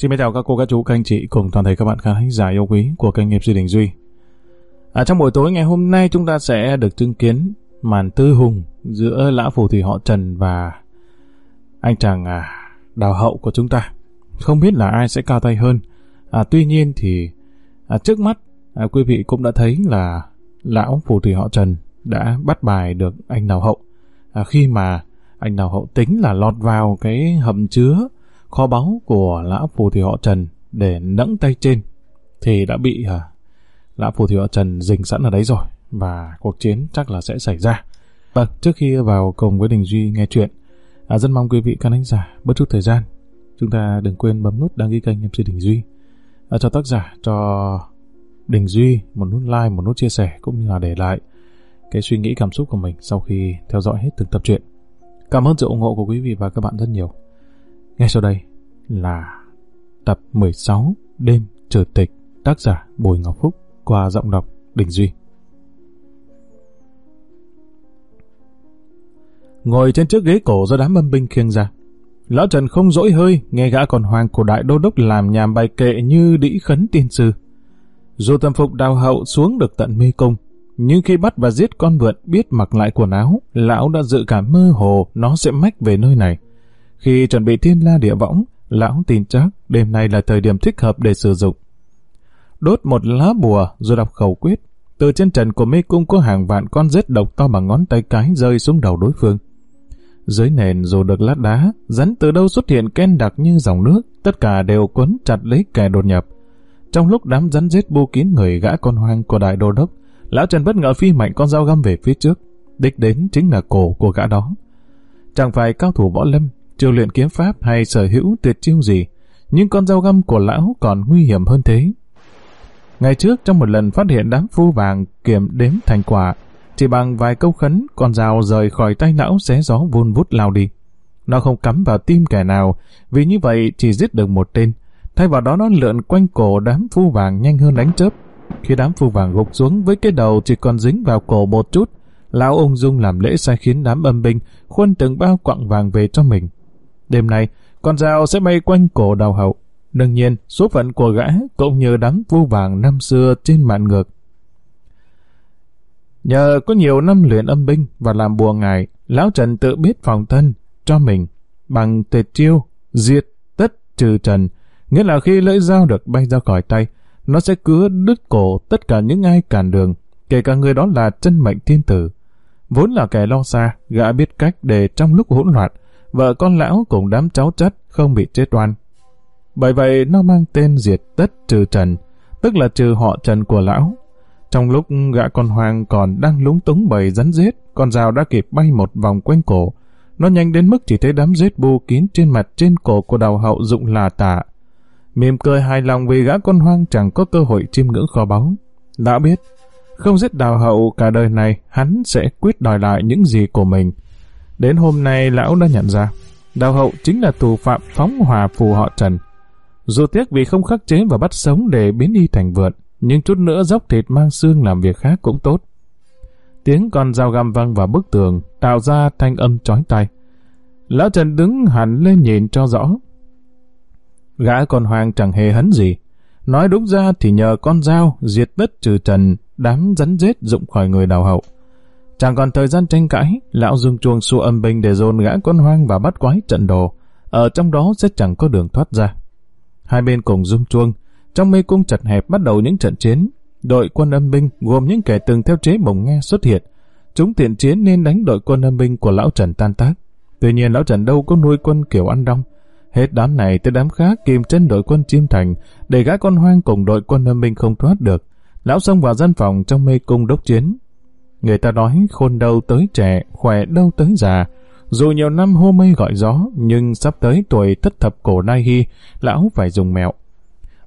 Xin chào các cô, các chú, các anh chị cùng toàn thể các bạn khán giả yêu quý của kênh nghiệp Duy Đình Duy. À, trong buổi tối ngày hôm nay chúng ta sẽ được chứng kiến màn tư hùng giữa lão phù thủy họ Trần và anh chàng à, đào hậu của chúng ta. Không biết là ai sẽ cao tay hơn. À, tuy nhiên thì à, trước mắt à, quý vị cũng đã thấy là lão phù thủy họ Trần đã bắt bài được anh đào hậu. À, khi mà anh đào hậu tính là lọt vào cái hầm chứa kho báu của lão phù thủy họ Trần để nẫng tay trên thì đã bị à, lão phù thủy họ Trần dình sẵn ở đấy rồi và cuộc chiến chắc là sẽ xảy ra. Vâng, trước khi vào cùng với Đình Duy nghe chuyện, à, rất mong quý vị khán thính giả bớt chút thời gian. Chúng ta đừng quên bấm nút đăng ký kênh MC Đình Duy. À, cho tác giả, cho Đình Duy một nút like, một nút chia sẻ cũng như là để lại cái suy nghĩ cảm xúc của mình sau khi theo dõi hết từng tập truyện. Cảm ơn sự ủng hộ của quý vị và các bạn rất nhiều. Ngay sau đây là tập 16 Đêm Trừ Tịch tác giả Bùi Ngọc Phúc qua giọng đọc Đình Duy. Ngồi trên chiếc ghế cổ do đám âm binh khiêng ra. Lão Trần không dỗi hơi nghe gã còn hoàng của đại đô đốc làm nhàm bài kệ như đĩ khấn tiên sư. Dù tâm phục đào hậu xuống được tận mê cung, nhưng khi bắt và giết con vượn biết mặc lại quần áo, lão đã dự cảm mơ hồ nó sẽ mách về nơi này. Khi chuẩn bị thiên la địa võng, lão tin chắc đêm nay là thời điểm thích hợp để sử dụng. Đốt một lá bùa rồi đọc khẩu quyết. Từ trên trần của mê cung có hàng vạn con rết độc to bằng ngón tay cái rơi xuống đầu đối phương. Dưới nền dù được lát đá, rắn từ đâu xuất hiện ken đặc như dòng nước, tất cả đều quấn chặt lấy kẻ đột nhập. Trong lúc đám rắn rết bu kín người gã con hoang của đại đô đốc, lão Trần bất ngờ phi mạnh con dao găm về phía trước. Đích đến chính là cổ của gã đó. Chẳng phải cao thủ võ lâm, chưa luyện kiếm pháp hay sở hữu tuyệt chiêu gì, nhưng con dao găm của lão còn nguy hiểm hơn thế. Ngày trước trong một lần phát hiện đám phu vàng kiểm đếm thành quả, chỉ bằng vài câu khấn, con dao rời khỏi tay lão xé gió vun vút lao đi. Nó không cắm vào tim kẻ nào, vì như vậy chỉ giết được một tên. Thay vào đó nó lượn quanh cổ đám phu vàng nhanh hơn đánh chớp. Khi đám phu vàng gục xuống với cái đầu chỉ còn dính vào cổ một chút, lão ung dung làm lễ sai khiến đám âm binh khuân từng bao quặng vàng về cho mình. Đêm nay, con dao sẽ bay quanh cổ đào hậu. Đương nhiên, số phận của gã cũng như đám vô vàng năm xưa trên mạn ngược. Nhờ có nhiều năm luyện âm binh và làm bùa ngài, Lão Trần tự biết phòng thân cho mình bằng tuyệt chiêu, diệt tất trừ trần. Nghĩa là khi lưỡi dao được bay ra khỏi tay, nó sẽ cứa đứt cổ tất cả những ai cản đường, kể cả người đó là chân mệnh thiên tử. Vốn là kẻ lo xa, gã biết cách để trong lúc hỗn loạn, vợ con lão cùng đám cháu chất không bị chết oan. Bởi vậy nó mang tên diệt tất trừ trần, tức là trừ họ trần của lão. Trong lúc gã con hoang còn đang lúng túng bầy rắn rết, con rào đã kịp bay một vòng quanh cổ. Nó nhanh đến mức chỉ thấy đám rết bu kín trên mặt trên cổ của đào hậu dụng là tạ. Mỉm cười hài lòng vì gã con hoang chẳng có cơ hội chiêm ngưỡng kho báu. Đã biết, không giết đào hậu cả đời này, hắn sẽ quyết đòi lại những gì của mình. Đến hôm nay lão đã nhận ra, đào hậu chính là tù phạm phóng hòa phù họ Trần. Dù tiếc vì không khắc chế và bắt sống để biến y thành vượn, nhưng chút nữa dốc thịt mang xương làm việc khác cũng tốt. Tiếng con dao găm văng vào bức tường, tạo ra thanh âm chói tai. Lão Trần đứng hẳn lên nhìn cho rõ. Gã con hoang chẳng hề hấn gì. Nói đúng ra thì nhờ con dao diệt tất trừ trần, đám rắn rết dụng khỏi người đào hậu. Chẳng còn thời gian tranh cãi, lão dùng chuông xua âm binh để dồn gã con hoang và bắt quái trận đồ. Ở trong đó sẽ chẳng có đường thoát ra. Hai bên cùng rung chuông, trong mê cung chật hẹp bắt đầu những trận chiến. Đội quân âm binh gồm những kẻ từng theo chế bồng nghe xuất hiện. Chúng tiện chiến nên đánh đội quân âm binh của lão Trần tan tác. Tuy nhiên lão Trần đâu có nuôi quân kiểu ăn đông. Hết đám này tới đám khác kìm chân đội quân chiêm thành để gã con hoang cùng đội quân âm binh không thoát được. Lão xông vào dân phòng trong mê cung đốc chiến. Người ta nói khôn đâu tới trẻ, khỏe đâu tới già. Dù nhiều năm hô mây gọi gió, nhưng sắp tới tuổi thất thập cổ Nai Hy, lão phải dùng mẹo.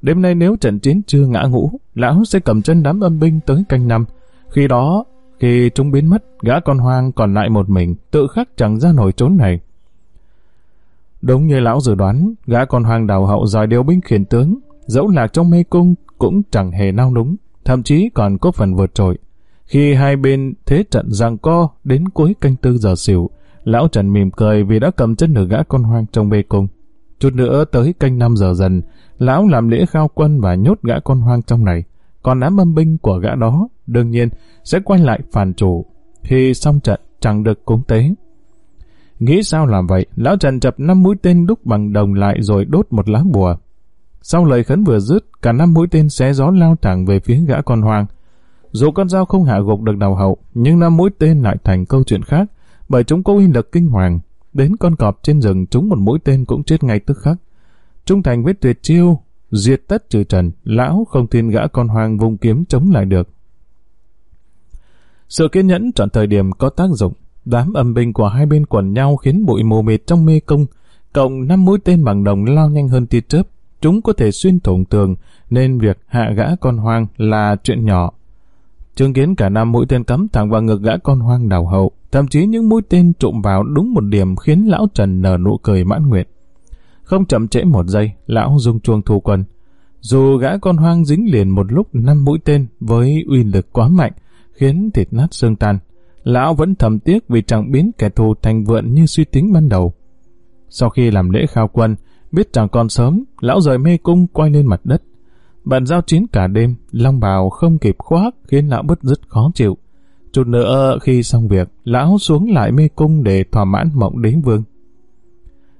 Đêm nay nếu trận chiến chưa ngã ngũ, lão sẽ cầm chân đám âm binh tới canh năm. Khi đó, khi chúng biến mất, gã con hoang còn lại một mình, tự khắc chẳng ra nổi trốn này. Đúng như lão dự đoán, gã con hoang đào hậu giỏi điều binh khiển tướng, dẫu lạc trong mê cung cũng chẳng hề nao núng, thậm chí còn có phần vượt trội. Khi hai bên thế trận giằng co đến cuối canh tư giờ xỉu, lão Trần mỉm cười vì đã cầm chân được gã con hoang trong bê cung. Chút nữa tới canh năm giờ dần, lão làm lễ khao quân và nhốt gã con hoang trong này. Còn đám âm binh của gã đó, đương nhiên, sẽ quay lại phản chủ. Khi xong trận, chẳng được cúng tế. Nghĩ sao làm vậy, lão Trần chập năm mũi tên đúc bằng đồng lại rồi đốt một lá bùa. Sau lời khấn vừa dứt, cả năm mũi tên xé gió lao thẳng về phía gã con hoang. Dù con dao không hạ gục được đầu hậu, nhưng năm mũi tên lại thành câu chuyện khác, bởi chúng có uy lực kinh hoàng. Đến con cọp trên rừng chúng một mũi tên cũng chết ngay tức khắc. Trung thành với tuyệt chiêu, diệt tất trừ trần, lão không tin gã con hoang vùng kiếm chống lại được. Sự kiên nhẫn chọn thời điểm có tác dụng, đám âm binh của hai bên quần nhau khiến bụi mù mịt trong mê cung, cộng năm mũi tên bằng đồng lao nhanh hơn tia chớp, chúng có thể xuyên thủng tường, nên việc hạ gã con hoang là chuyện nhỏ. Chứng kiến cả năm mũi tên cắm thẳng vào ngực gã con hoang đào hậu, thậm chí những mũi tên trụm vào đúng một điểm khiến lão Trần nở nụ cười mãn nguyện. Không chậm trễ một giây, lão dùng chuông thu quân. Dù gã con hoang dính liền một lúc năm mũi tên với uy lực quá mạnh, khiến thịt nát xương tan, lão vẫn thầm tiếc vì chẳng biến kẻ thù thành vượn như suy tính ban đầu. Sau khi làm lễ khao quân, biết chẳng còn sớm, lão rời mê cung quay lên mặt đất. Bạn giao chiến cả đêm, long bào không kịp khoác khiến lão bứt rất khó chịu. Chút nữa khi xong việc, lão xuống lại mê cung để thỏa mãn mộng đế vương.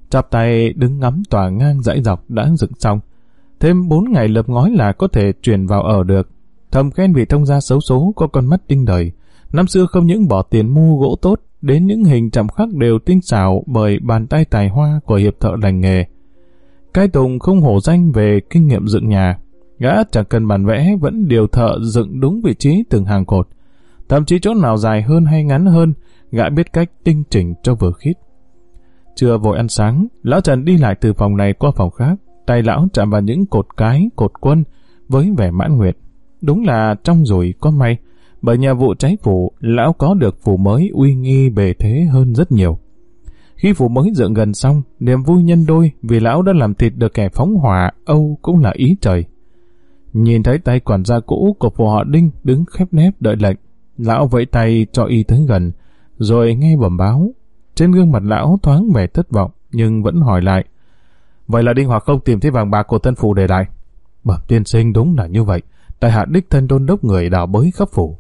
chạp tay đứng ngắm tòa ngang dãy dọc đã dựng xong. Thêm bốn ngày lập ngói là có thể chuyển vào ở được. Thầm khen vị thông gia xấu số có con mắt tinh đời. Năm xưa không những bỏ tiền mua gỗ tốt, đến những hình chạm khắc đều tinh xảo bởi bàn tay tài hoa của hiệp thợ lành nghề. Cai Tùng không hổ danh về kinh nghiệm dựng nhà. Gã chẳng cần bản vẽ vẫn điều thợ dựng đúng vị trí từng hàng cột. Thậm chí chỗ nào dài hơn hay ngắn hơn, gã biết cách tinh chỉnh cho vừa khít. Chưa vội ăn sáng, lão Trần đi lại từ phòng này qua phòng khác, tay lão chạm vào những cột cái, cột quân, với vẻ mãn nguyện. Đúng là trong rồi có may, bởi nhà vụ cháy phủ, lão có được phủ mới uy nghi bề thế hơn rất nhiều. Khi phủ mới dựng gần xong, niềm vui nhân đôi vì lão đã làm thịt được kẻ phóng hỏa, Âu cũng là ý trời. Nhìn thấy tay quản gia cũ của phủ họ Đinh đứng khép nép đợi lệnh, lão vẫy tay cho y tới gần, rồi nghe bẩm báo. Trên gương mặt lão thoáng vẻ thất vọng, nhưng vẫn hỏi lại. Vậy là Đinh Hòa không tìm thấy vàng bạc của thân phụ để lại? Bẩm tiên sinh đúng là như vậy, tại hạ đích thân đôn đốc người đào bới khắp phủ.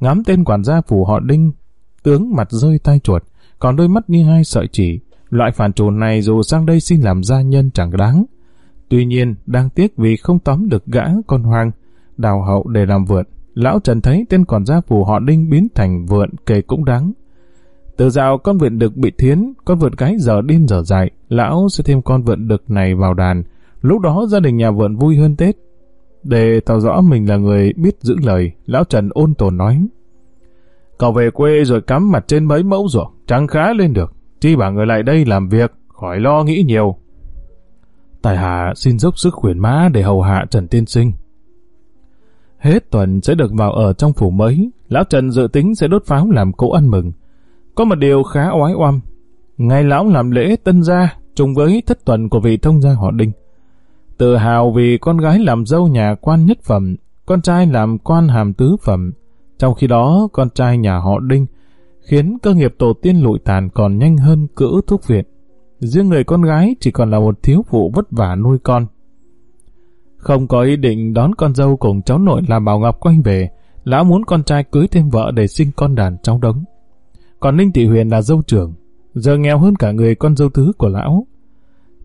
Ngắm tên quản gia phủ họ Đinh, tướng mặt rơi tay chuột, còn đôi mắt như hai sợi chỉ. Loại phản trù này dù sang đây xin làm gia nhân chẳng đáng. Tuy nhiên, đang tiếc vì không tóm được gã con hoang, đào hậu để làm vượn. Lão Trần thấy tên quản gia phủ họ Đinh biến thành vượn kề cũng đáng. Từ dạo con vượn đực bị thiến, con vượn cái giờ điên giờ dại, lão sẽ thêm con vượn đực này vào đàn. Lúc đó gia đình nhà vượn vui hơn Tết. Để tỏ rõ mình là người biết giữ lời, lão Trần ôn tồn nói. Cậu về quê rồi cắm mặt trên mấy mẫu ruộng, chẳng khá lên được. Chi bảo người lại đây làm việc, khỏi lo nghĩ nhiều. Tài hạ xin dốc sức khuyển mã để hầu hạ Trần Tiên Sinh. Hết tuần sẽ được vào ở trong phủ mới, lão Trần dự tính sẽ đốt pháo làm cỗ ăn mừng. Có một điều khá oái oăm. Ngày lão làm lễ tân gia, trùng với thất tuần của vị thông gia họ Đinh. Tự hào vì con gái làm dâu nhà quan nhất phẩm, con trai làm quan hàm tứ phẩm. Trong khi đó, con trai nhà họ Đinh khiến cơ nghiệp tổ tiên lụi tàn còn nhanh hơn cữ thuốc viện. Riêng người con gái chỉ còn là một thiếu phụ vất vả nuôi con. Không có ý định đón con dâu cùng cháu nội là Bảo Ngọc quanh về, lão muốn con trai cưới thêm vợ để sinh con đàn cháu đống. Còn Ninh Thị Huyền là dâu trưởng, giờ nghèo hơn cả người con dâu thứ của lão.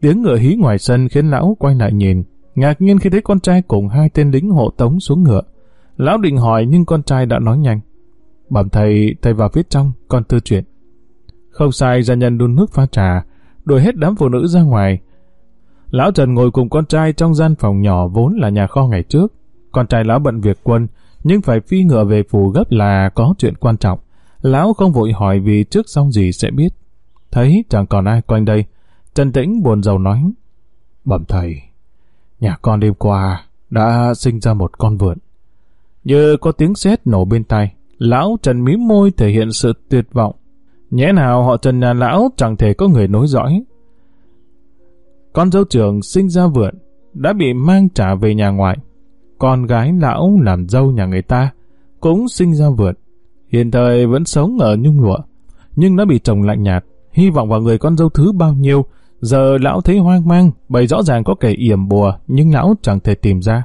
Tiếng ngựa hí ngoài sân khiến lão quay lại nhìn, ngạc nhiên khi thấy con trai cùng hai tên lính hộ tống xuống ngựa. Lão định hỏi nhưng con trai đã nói nhanh. Bẩm thầy, thầy vào phía trong, con tư chuyện. Không sai gia nhân đun nước pha trà, đuổi hết đám phụ nữ ra ngoài. Lão Trần ngồi cùng con trai trong gian phòng nhỏ vốn là nhà kho ngày trước. Con trai lão bận việc quân, nhưng phải phi ngựa về phủ gấp là có chuyện quan trọng. Lão không vội hỏi vì trước sau gì sẽ biết. Thấy chẳng còn ai quanh đây, Trần Tĩnh buồn rầu nói. Bẩm thầy, nhà con đêm qua đã sinh ra một con vượn. Như có tiếng sét nổ bên tai, lão Trần mím môi thể hiện sự tuyệt vọng. Nhẽ nào họ Trần nhà lão chẳng thể có người nối dõi. Con dâu trưởng sinh ra vượn, đã bị mang trả về nhà ngoại. Con gái lão làm dâu nhà người ta, cũng sinh ra vượn. Hiện thời vẫn sống ở nhung lụa, nhưng nó bị chồng lạnh nhạt, hy vọng vào người con dâu thứ bao nhiêu, Giờ lão thấy hoang mang, bởi rõ ràng có kẻ yểm bùa, nhưng lão chẳng thể tìm ra.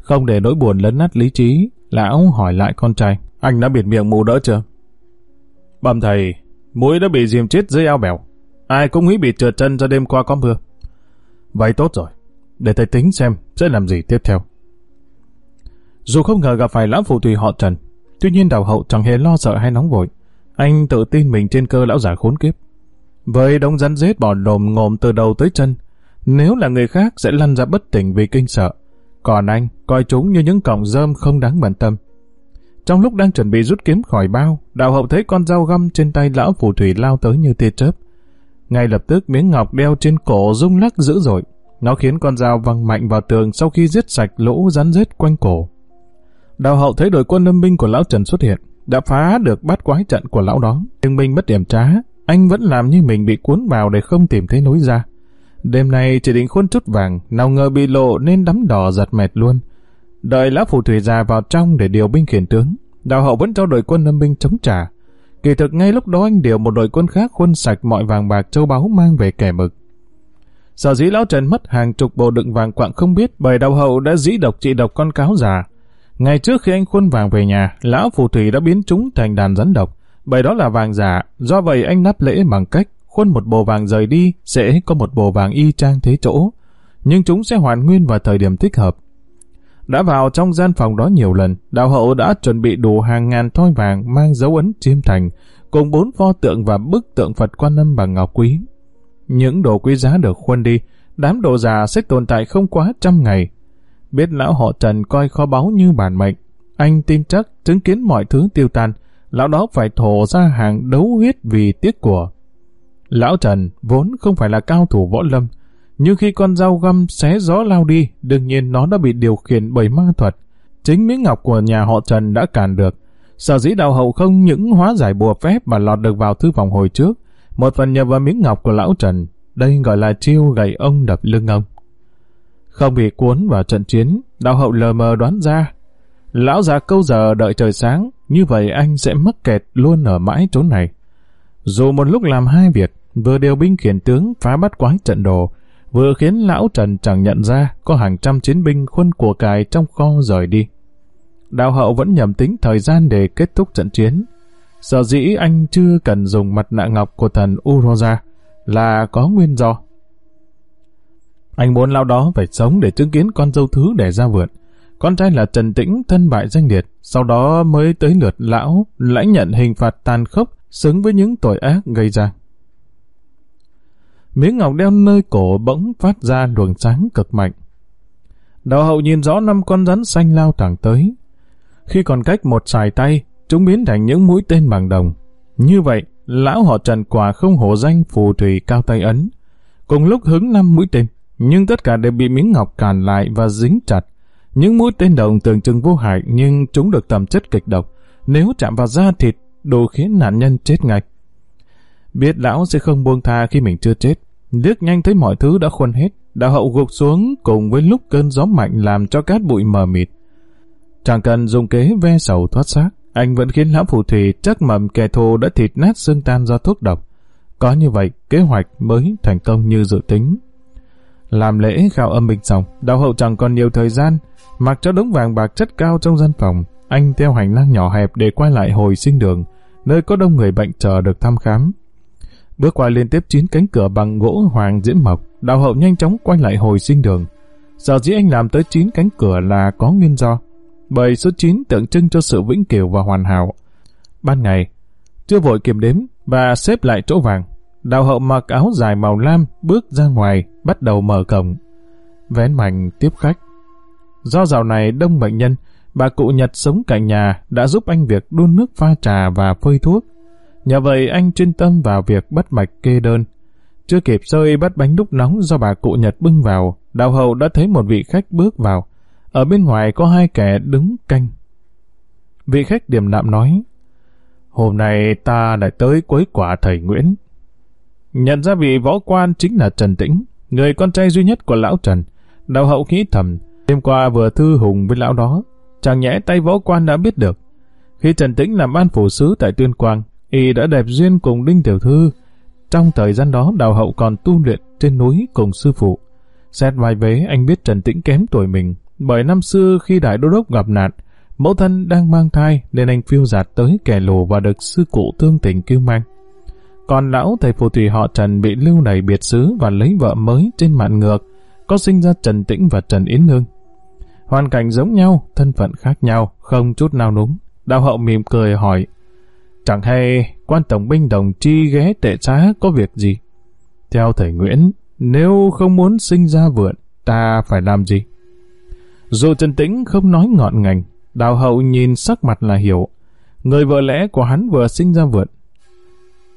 Không để nỗi buồn lấn nát lý trí, lão hỏi lại con trai. Anh đã bịt miệng mù đỡ chưa? Bẩm thầy, mũi đã bị diềm chết dưới ao bèo. Ai cũng nghĩ bị trượt chân do đêm qua có mưa. Vậy tốt rồi, để thầy tính xem sẽ làm gì tiếp theo. Dù không ngờ gặp phải lão phù thủy họ Trần, tuy nhiên đào hậu chẳng hề lo sợ hay nóng vội. Anh tự tin mình trên cơ lão giả khốn kiếp. Với đống rắn rết bò đồm ngồm từ đầu tới chân, nếu là người khác sẽ lăn ra bất tỉnh vì kinh sợ. Còn anh, coi chúng như những cọng rơm không đáng bận tâm. Trong lúc đang chuẩn bị rút kiếm khỏi bao, đạo hậu thấy con dao găm trên tay lão phù thủy lao tới như tia chớp. Ngay lập tức miếng ngọc đeo trên cổ rung lắc dữ dội. Nó khiến con dao văng mạnh vào tường sau khi giết sạch lỗ rắn rết quanh cổ. Đạo hậu thấy đội quân lâm binh của lão Trần xuất hiện, đã phá được bát quái trận của lão đó. Nhưng minh bất điểm trá, anh vẫn làm như mình bị cuốn vào để không tìm thấy lối ra. Đêm nay chỉ định khuôn chút vàng, nào ngờ bị lộ nên đắm đỏ giật mệt luôn. Đợi lão phù thủy già vào trong để điều binh khiển tướng, đạo hậu vẫn cho đội quân âm binh chống trả. Kỳ thực ngay lúc đó anh điều một đội quân khác khuân sạch mọi vàng bạc châu báu mang về kẻ mực. Sở dĩ lão Trần mất hàng chục bộ đựng vàng quạng không biết bởi đạo hậu đã dĩ độc trị độc con cáo già. Ngày trước khi anh khuân vàng về nhà, lão phù thủy đã biến chúng thành đàn rắn độc, bởi đó là vàng giả, do vậy anh nắp lễ bằng cách khuôn một bồ vàng rời đi sẽ có một bồ vàng y chang thế chỗ, nhưng chúng sẽ hoàn nguyên vào thời điểm thích hợp. Đã vào trong gian phòng đó nhiều lần, đạo hậu đã chuẩn bị đủ hàng ngàn thoi vàng mang dấu ấn chiêm thành, cùng bốn pho tượng và bức tượng Phật quan âm bằng ngọc quý. Những đồ quý giá được khuân đi, đám đồ già sẽ tồn tại không quá trăm ngày. Biết lão họ Trần coi kho báu như bản mệnh, anh tin chắc chứng kiến mọi thứ tiêu tan, lão đó phải thổ ra hàng đấu huyết vì tiếc của. Lão Trần vốn không phải là cao thủ võ lâm, nhưng khi con dao găm xé gió lao đi, đương nhiên nó đã bị điều khiển bởi ma thuật. Chính miếng ngọc của nhà họ Trần đã cản được. Sở dĩ đào hậu không những hóa giải bùa phép mà lọt được vào thư phòng hồi trước, một phần nhờ vào miếng ngọc của lão Trần, đây gọi là chiêu gậy ông đập lưng ông. Không bị cuốn vào trận chiến, đào hậu lờ mờ đoán ra. Lão già câu giờ đợi trời sáng, như vậy anh sẽ mắc kẹt luôn ở mãi chỗ này. Dù một lúc làm hai việc, vừa điều binh khiển tướng phá bắt quái trận đồ, vừa khiến lão Trần chẳng nhận ra có hàng trăm chiến binh khuân của cải trong kho rời đi. Đạo hậu vẫn nhầm tính thời gian để kết thúc trận chiến. Sở dĩ anh chưa cần dùng mặt nạ ngọc của thần Uroza là có nguyên do. Anh muốn lão đó phải sống để chứng kiến con dâu thứ để ra vượt. Con trai là Trần Tĩnh thân bại danh liệt, sau đó mới tới lượt lão lãnh nhận hình phạt tàn khốc xứng với những tội ác gây ra. Miếng ngọc đeo nơi cổ bỗng phát ra luồng sáng cực mạnh. Đạo hậu nhìn rõ năm con rắn xanh lao thẳng tới. Khi còn cách một xài tay, chúng biến thành những mũi tên bằng đồng. Như vậy, lão họ Trần quả không hổ danh phù thủy cao tay ấn. Cùng lúc hứng năm mũi tên, nhưng tất cả đều bị miếng ngọc cản lại và dính chặt. Những mũi tên đồng tưởng chừng vô hại nhưng chúng được tầm chất kịch độc. Nếu chạm vào da thịt, đủ khiến nạn nhân chết ngay. Biết lão sẽ không buông tha khi mình chưa chết. Liếc nhanh thấy mọi thứ đã khuân hết, đạo hậu gục xuống cùng với lúc cơn gió mạnh làm cho cát bụi mờ mịt. Chẳng cần dùng kế ve sầu thoát xác, anh vẫn khiến lão phù thủy chắc mầm kẻ thù đã thịt nát xương tan do thuốc độc. Có như vậy, kế hoạch mới thành công như dự tính. Làm lễ khao âm bình xong, đạo hậu chẳng còn nhiều thời gian, mặc cho đống vàng bạc chất cao trong gian phòng, anh theo hành lang nhỏ hẹp để quay lại hồi sinh đường, nơi có đông người bệnh chờ được thăm khám. Bước qua liên tiếp chín cánh cửa bằng gỗ hoàng diễm mộc, đào hậu nhanh chóng quay lại hồi sinh đường. Sở dĩ anh làm tới chín cánh cửa là có nguyên do, bởi số 9 tượng trưng cho sự vĩnh cửu và hoàn hảo. Ban ngày, chưa vội kiểm đếm và xếp lại chỗ vàng, đào hậu mặc áo dài màu lam bước ra ngoài, bắt đầu mở cổng. Vén mảnh tiếp khách. Do dạo này đông bệnh nhân, bà cụ Nhật sống cạnh nhà đã giúp anh việc đun nước pha trà và phơi thuốc. Nhờ vậy anh chuyên tâm vào việc bắt mạch kê đơn. Chưa kịp sơi bắt bánh đúc nóng do bà cụ Nhật bưng vào, đạo hậu đã thấy một vị khách bước vào. Ở bên ngoài có hai kẻ đứng canh. Vị khách điềm đạm nói, Hôm nay ta lại tới quấy quả thầy Nguyễn. Nhận ra vị võ quan chính là Trần Tĩnh, người con trai duy nhất của lão Trần. Đạo hậu nghĩ thầm, đêm qua vừa thư hùng với lão đó, chẳng nhẽ tay võ quan đã biết được. Khi Trần Tĩnh làm ban phủ sứ tại Tuyên Quang, y đã đẹp duyên cùng Đinh Tiểu Thư, trong thời gian đó đào hậu còn tu luyện trên núi cùng sư phụ. Xét vai vế anh biết Trần Tĩnh kém tuổi mình, bởi năm xưa khi đại đô đốc gặp nạn, mẫu thân đang mang thai nên anh phiêu giạt tới kẻ lồ và được sư cụ thương tình cứu mang. Còn lão thầy phù thủy họ Trần bị lưu đày biệt xứ và lấy vợ mới trên mạn ngược, có sinh ra Trần Tĩnh và Trần Yến hương Hoàn cảnh giống nhau, thân phận khác nhau, không chút nào đúng. Đạo hậu mỉm cười hỏi, chẳng hay quan tổng binh đồng chi ghé tệ xá có việc gì? Theo thầy Nguyễn, nếu không muốn sinh ra vượn, ta phải làm gì? Dù Trần Tĩnh không nói ngọn ngành, đào hậu nhìn sắc mặt là hiểu. Người vợ lẽ của hắn vừa sinh ra vượn.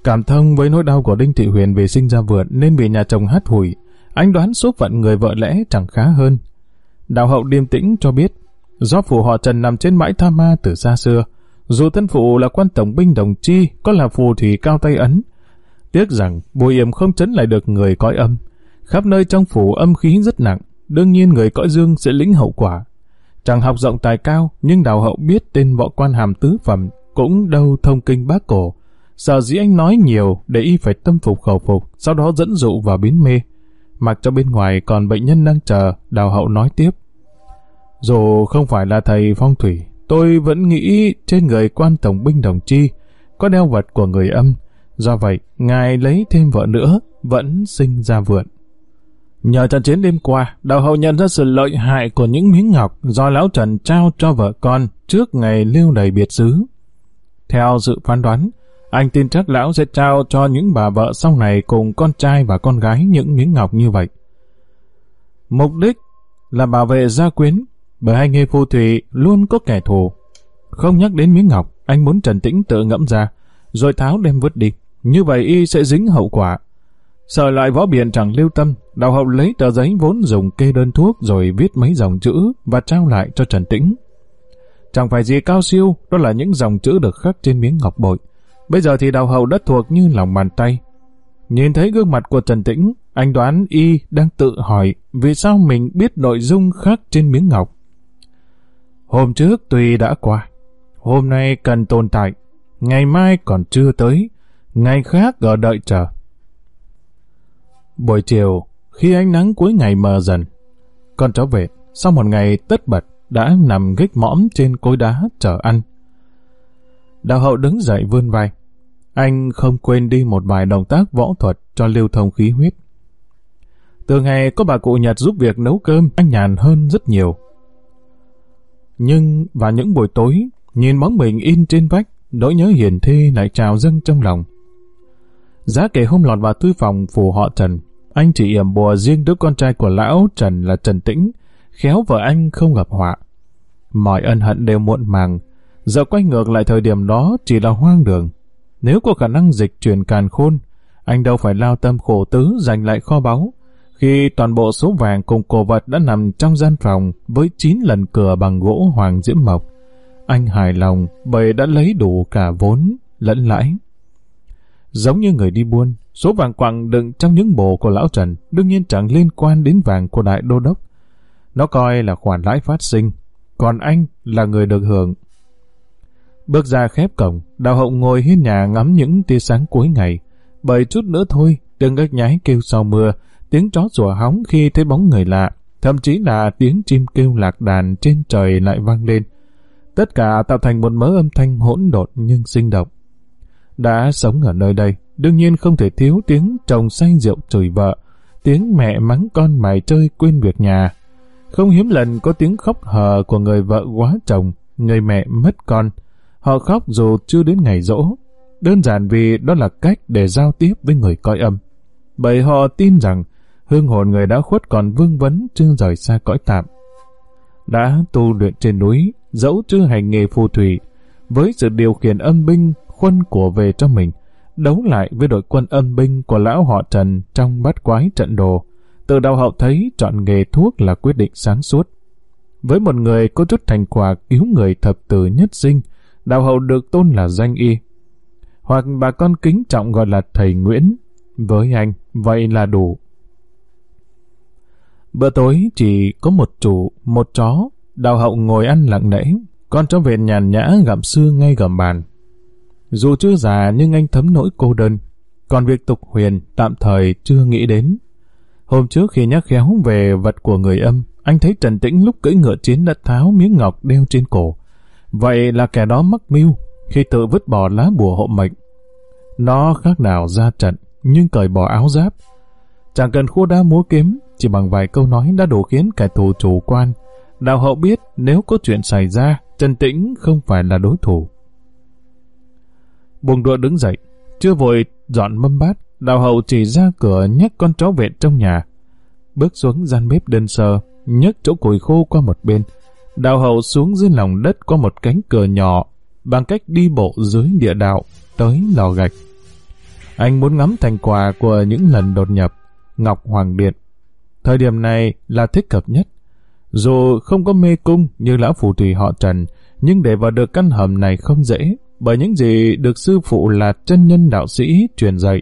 Cảm thông với nỗi đau của Đinh Thị Huyền về sinh ra vượn nên bị nhà chồng hát hủi. Anh đoán số phận người vợ lẽ chẳng khá hơn. Đào hậu điềm tĩnh cho biết, do phủ họ Trần nằm trên bãi Tha Ma từ xa xưa, dù thân phụ là quan tổng binh đồng chi, có là phù thủy cao tay ấn. Tiếc rằng bùi yểm không chấn lại được người cõi âm. Khắp nơi trong phủ âm khí rất nặng, đương nhiên người cõi dương sẽ lĩnh hậu quả. Chẳng học rộng tài cao, nhưng đào hậu biết tên võ quan hàm tứ phẩm, cũng đâu thông kinh bác cổ. Sợ dĩ anh nói nhiều để y phải tâm phục khẩu phục, sau đó dẫn dụ vào biến mê. Mặc cho bên ngoài còn bệnh nhân đang chờ, đào hậu nói tiếp. Dù không phải là thầy phong thủy, tôi vẫn nghĩ trên người quan tổng binh đồng chi có đeo vật của người âm. Do vậy, ngài lấy thêm vợ nữa, vẫn sinh ra vượn. Nhờ trận chiến đêm qua, đào hậu nhận ra sự lợi hại của những miếng ngọc do lão Trần trao cho vợ con trước ngày lưu đầy biệt xứ. Theo dự phán đoán, anh tin chắc lão sẽ trao cho những bà vợ sau này cùng con trai và con gái những miếng ngọc như vậy. Mục đích là bảo vệ gia quyến, bởi hai nghề phù thủy luôn có kẻ thù. Không nhắc đến miếng ngọc, anh muốn Trần Tĩnh tự ngẫm ra, rồi tháo đem vứt đi. Như vậy y sẽ dính hậu quả. Sợ lại võ biển chẳng lưu tâm, đào hậu lấy tờ giấy vốn dùng kê đơn thuốc rồi viết mấy dòng chữ và trao lại cho Trần Tĩnh. Chẳng phải gì cao siêu, đó là những dòng chữ được khắc trên miếng ngọc bội. Bây giờ thì đào hậu đã thuộc như lòng bàn tay. Nhìn thấy gương mặt của Trần Tĩnh, anh đoán y đang tự hỏi vì sao mình biết nội dung khắc trên miếng ngọc. Hôm trước tuy đã qua, hôm nay cần tồn tại, ngày mai còn chưa tới, ngày khác ở đợi chờ. Buổi chiều, khi ánh nắng cuối ngày mờ dần, con cháu về, sau một ngày tất bật, đã nằm gích mõm trên cối đá chờ ăn. Đào hậu đứng dậy vươn vai. Anh không quên đi một vài động tác võ thuật cho lưu thông khí huyết. Từ ngày có bà cụ Nhật giúp việc nấu cơm, anh nhàn hơn rất nhiều. Nhưng vào những buổi tối, nhìn bóng mình in trên vách, nỗi nhớ hiền thê lại trào dâng trong lòng. Giá kể hôm lọt vào thư phòng phủ họ Trần, anh chỉ yểm bùa riêng đứa con trai của lão Trần là Trần Tĩnh, khéo vợ anh không gặp họa. Mọi ân hận đều muộn màng, giờ quay ngược lại thời điểm đó chỉ là hoang đường. Nếu có khả năng dịch chuyển càn khôn, anh đâu phải lao tâm khổ tứ giành lại kho báu, khi toàn bộ số vàng cùng cổ vật đã nằm trong gian phòng với 9 lần cửa bằng gỗ hoàng diễm mộc. Anh hài lòng bởi đã lấy đủ cả vốn lẫn lãi. Giống như người đi buôn, số vàng quặng đựng trong những bồ của lão Trần đương nhiên chẳng liên quan đến vàng của đại đô đốc. Nó coi là khoản lãi phát sinh, còn anh là người được hưởng. Bước ra khép cổng, đào hậu ngồi hiên nhà ngắm những tia sáng cuối ngày. Bởi chút nữa thôi, đừng ếch nhái kêu sau mưa, tiếng chó sủa hóng khi thấy bóng người lạ, thậm chí là tiếng chim kêu lạc đàn trên trời lại vang lên. Tất cả tạo thành một mớ âm thanh hỗn độn nhưng sinh động. Đã sống ở nơi đây, đương nhiên không thể thiếu tiếng chồng say rượu chửi vợ, tiếng mẹ mắng con mày chơi quên việc nhà. Không hiếm lần có tiếng khóc hờ của người vợ quá chồng, người mẹ mất con. Họ khóc dù chưa đến ngày rỗ, đơn giản vì đó là cách để giao tiếp với người coi âm. Bởi họ tin rằng hương hồn người đã khuất còn vương vấn chưa rời xa cõi tạm. Đã tu luyện trên núi, dẫu chưa hành nghề phù thủy, với sự điều khiển âm binh khuân của về cho mình, đấu lại với đội quân âm binh của lão họ Trần trong bát quái trận đồ. Từ đầu hậu thấy chọn nghề thuốc là quyết định sáng suốt. Với một người có chút thành quả cứu người thập tử nhất sinh, đạo hậu được tôn là danh y. Hoặc bà con kính trọng gọi là thầy Nguyễn. Với anh, vậy là đủ. Bữa tối chỉ có một chủ, một chó, đào hậu ngồi ăn lặng lẽ, con chó vẹn nhàn nhã gặm xương ngay gầm bàn. Dù chưa già nhưng anh thấm nỗi cô đơn. còn việc tục huyền tạm thời chưa nghĩ đến. Hôm trước khi nhắc khéo về vật của người âm, anh thấy Trần Tĩnh lúc cưỡi ngựa chiến đã tháo miếng ngọc đeo trên cổ. Vậy là kẻ đó mắc mưu khi tự vứt bỏ lá bùa hộ mệnh. Nó khác nào ra trận, nhưng cởi bỏ áo giáp. Chẳng cần khua đá múa kiếm, chỉ bằng vài câu nói đã đủ khiến kẻ thù chủ quan. Đạo hậu biết nếu có chuyện xảy ra, Trần Tĩnh không phải là đối thủ. Buông đũa đứng dậy, chưa vội dọn mâm bát, đạo hậu chỉ ra cửa nhắc con chó vệ trong nhà. Bước xuống gian bếp đơn sơ, nhấc chỗ củi khô qua một bên. Đạo hậu xuống dưới lòng đất qua một cánh cửa nhỏ, bằng cách đi bộ dưới địa đạo, tới lò gạch. Anh muốn ngắm thành quả của những lần đột nhập, Ngọc Hoàng Điện. Thời điểm này là thích hợp nhất. Dù không có mê cung như lão phù thủy họ Trần, nhưng để vào được căn hầm này không dễ, bởi những gì được sư phụ là chân nhân đạo sĩ truyền dạy.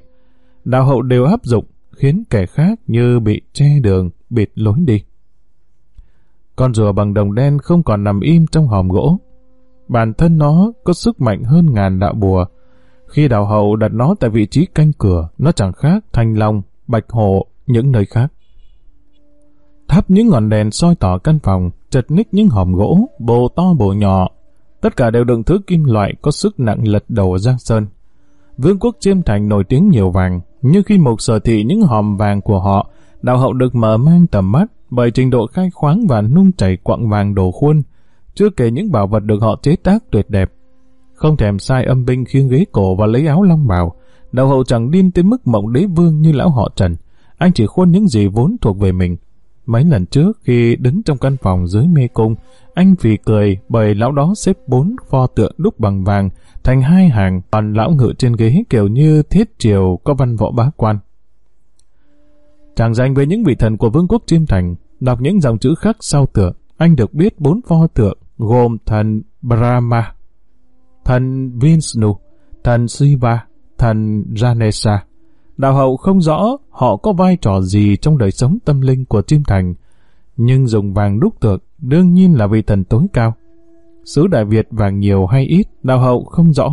Đạo hậu đều áp dụng, khiến kẻ khác như bị che đường, bịt lối đi. Con rùa bằng đồng đen không còn nằm im trong hòm gỗ. Bản thân nó có sức mạnh hơn ngàn đạo bùa. Khi đạo hậu đặt nó tại vị trí canh cửa, nó chẳng khác thanh long, bạch hổ, những nơi khác. Thắp những ngọn đèn soi tỏ căn phòng, chật ních những hòm gỗ, bồ to bồ nhỏ. Tất cả đều đựng thứ kim loại có sức nặng lật đầu Giang Sơn. Vương quốc Chiêm Thành nổi tiếng nhiều vàng, nhưng khi mục sở thị những hòm vàng của họ, đạo hậu được mở mang tầm mắt bởi trình độ khai khoáng và nung chảy quặng vàng đồ khuôn, chưa kể những bảo vật được họ chế tác tuyệt đẹp. Không thèm sai âm binh khiêng ghế cổ và lấy áo long bào, đạo hậu chẳng điên tới mức mộng đế vương như lão họ Trần. Anh chỉ khuôn những gì vốn thuộc về mình. Mấy lần trước khi đứng trong căn phòng dưới mê cung, anh vì cười bởi lão đó xếp bốn pho tượng đúc bằng vàng thành hai hàng, còn lão ngự trên ghế kiểu như thiết triều có văn võ bá quan. Chàng danh về những vị thần của vương quốc Chiêm Thành, đọc những dòng chữ khắc sau tượng, anh được biết bốn pho tượng gồm thần Brahma, thần Vishnu, thần Shiva, thần Ganesha. Đạo hậu không rõ họ có vai trò gì trong đời sống tâm linh của Chiêm Thành, nhưng dùng vàng đúc tượng đương nhiên là vị thần tối cao. Sứ Đại Việt vàng nhiều hay ít, đạo hậu không rõ.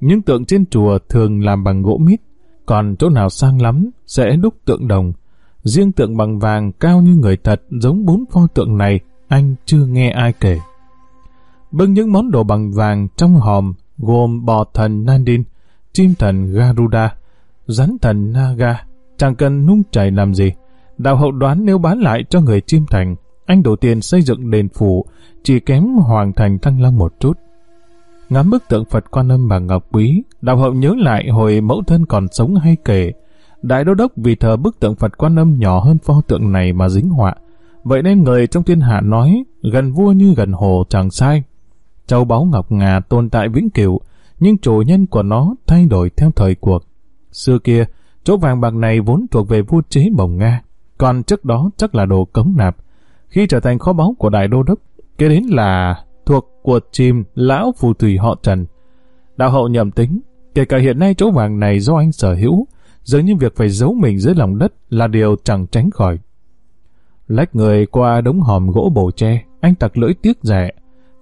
Những tượng trên chùa thường làm bằng gỗ mít, còn chỗ nào sang lắm sẽ đúc tượng đồng. Riêng tượng bằng vàng cao như người thật giống bốn pho tượng này, anh chưa nghe ai kể. Bưng những món đồ bằng vàng trong hòm gồm bò thần Nandin, chim thần Garuda, rắn thần Naga, chẳng cần nung chảy làm gì. Đạo hậu đoán nếu bán lại cho người chim thành, anh đổ tiền xây dựng đền phủ, chỉ kém hoàng thành thăng long một chút. Ngắm bức tượng Phật quan âm bằng ngọc quý, đạo hậu nhớ lại hồi mẫu thân còn sống hay kể. Đại đô đốc vì thờ bức tượng Phật quan âm nhỏ hơn pho tượng này mà dính họa. Vậy nên người trong thiên hạ nói, gần vua như gần hồ chẳng sai. Châu báu ngọc ngà tồn tại vĩnh cửu, nhưng chủ nhân của nó thay đổi theo thời cuộc. Xưa kia, chỗ vàng bạc này vốn thuộc về vua chế bồng Nga, còn trước đó chắc là đồ cống nạp. Khi trở thành kho báu của đại đô đốc, kế đến là thuộc của chim lão phù thủy họ Trần. Đạo hậu nhầm tính, kể cả hiện nay chỗ vàng này do anh sở hữu, dường như việc phải giấu mình dưới lòng đất là điều chẳng tránh khỏi. Lách người qua đống hòm gỗ bổ tre, anh tặc lưỡi tiếc rẻ,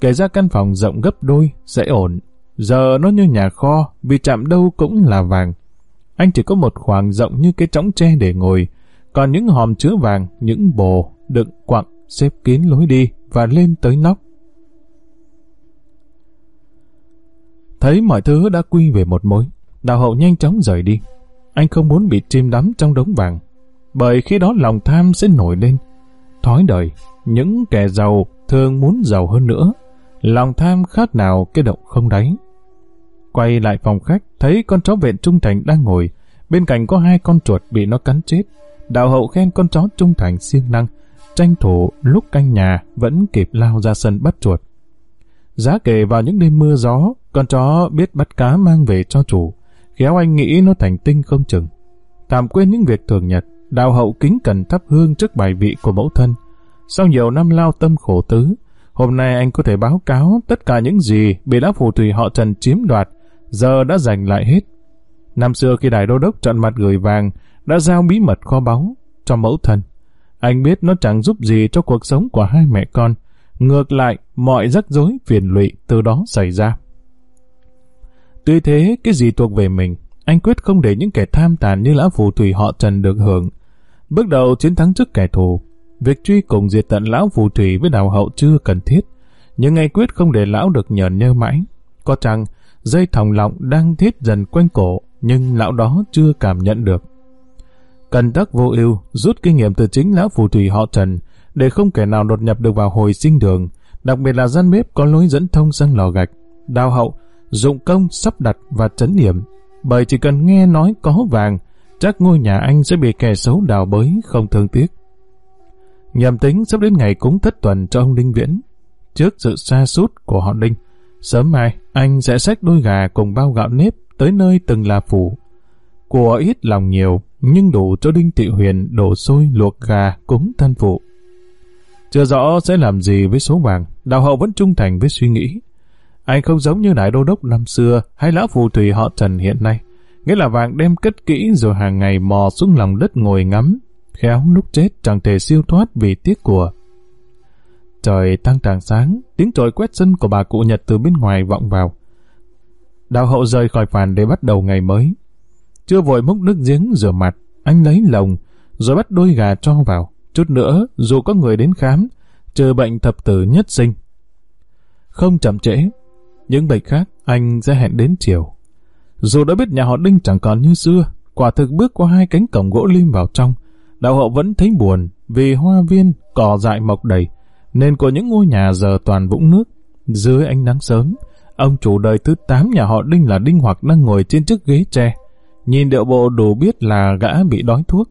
kể ra căn phòng rộng gấp đôi, sẽ ổn. Giờ nó như nhà kho, vì chạm đâu cũng là vàng. Anh chỉ có một khoảng rộng như cái trống tre để ngồi, còn những hòm chứa vàng, những bồ, đựng quặng, xếp kín lối đi và lên tới nóc. Thấy mọi thứ đã quy về một mối, đào hậu nhanh chóng rời đi. Anh không muốn bị chìm đắm trong đống vàng, bởi khi đó lòng tham sẽ nổi lên. Thói đời, những kẻ giàu thường muốn giàu hơn nữa. Lòng tham khác nào cái động không đáy. Quay lại phòng khách, thấy con chó vệ trung thành đang ngồi, bên cạnh có hai con chuột bị nó cắn chết. Đạo hậu khen con chó trung thành siêng năng, tranh thủ lúc canh nhà vẫn kịp lao ra sân bắt chuột. Giá kể vào những đêm mưa gió, con chó biết bắt cá mang về cho chủ, khéo anh nghĩ nó thành tinh không chừng. Tạm quên những việc thường nhật, đạo hậu kính cần thắp hương trước bài vị của mẫu thân. Sau nhiều năm lao tâm khổ tứ, hôm nay anh có thể báo cáo tất cả những gì bị lão phù thủy họ Trần chiếm đoạt, giờ đã giành lại hết. Năm xưa khi đại đô đốc trận mặt gửi vàng, đã giao bí mật kho báu cho mẫu thân. Anh biết nó chẳng giúp gì cho cuộc sống của hai mẹ con. Ngược lại, mọi rắc rối phiền lụy từ đó xảy ra. Tuy thế, cái gì thuộc về mình, anh quyết không để những kẻ tham tàn như lão phù thủy họ Trần được hưởng. Bước đầu chiến thắng trước kẻ thù, việc truy cùng diệt tận lão phù thủy với đào hậu chưa cần thiết, nhưng anh quyết không để lão được nhờn nhơ mãi. Có chăng dây thòng lọng đang thiết dần quanh cổ, nhưng lão đó chưa cảm nhận được. Cần tắc vô ưu rút kinh nghiệm từ chính lão phù thủy họ Trần, để không kẻ nào đột nhập được vào hồi sinh đường, đặc biệt là gian bếp có lối dẫn thông sang lò gạch. Đào hậu, dụng công sắp đặt và trấn điểm, bởi chỉ cần nghe nói có vàng, chắc ngôi nhà anh sẽ bị kẻ xấu đào bới không thương tiếc. Nhầm tính sắp đến ngày cúng thất tuần cho ông Đinh Viễn. Trước sự xa sút của họ Đinh, sớm mai anh sẽ xách đôi gà cùng bao gạo nếp tới nơi từng là phủ. Của ít lòng nhiều, nhưng đủ cho Đinh Thị Huyền đổ xôi luộc gà cúng thân phụ. Chưa rõ sẽ làm gì với số vàng, đào hậu vẫn trung thành với suy nghĩ. Anh không giống như đại đô đốc năm xưa hay lão phù thủy họ Trần hiện nay. Nghĩa là vàng đem cất kỹ rồi hàng ngày mò xuống lòng đất ngồi ngắm. Khéo lúc chết chẳng thể siêu thoát vì tiếc của. Trời tăng tràng sáng, tiếng trời quét sân của bà cụ Nhật từ bên ngoài vọng vào. Đào hậu rời khỏi phàn để bắt đầu ngày mới. Chưa vội múc nước giếng rửa mặt, anh lấy lồng, rồi bắt đôi gà cho vào. Chút nữa, dù có người đến khám, trừ bệnh thập tử nhất sinh. Không chậm trễ, những bệnh khác anh sẽ hẹn đến chiều. Dù đã biết nhà họ Đinh chẳng còn như xưa, quả thực bước qua hai cánh cổng gỗ lim vào trong, đạo hậu vẫn thấy buồn vì hoa viên, cỏ dại mọc đầy, nên có những ngôi nhà giờ toàn vũng nước. Dưới ánh nắng sớm, ông chủ đời thứ tám nhà họ Đinh là Đinh Hoặc đang ngồi trên chiếc ghế tre. Nhìn điệu bộ đủ biết là gã bị đói thuốc.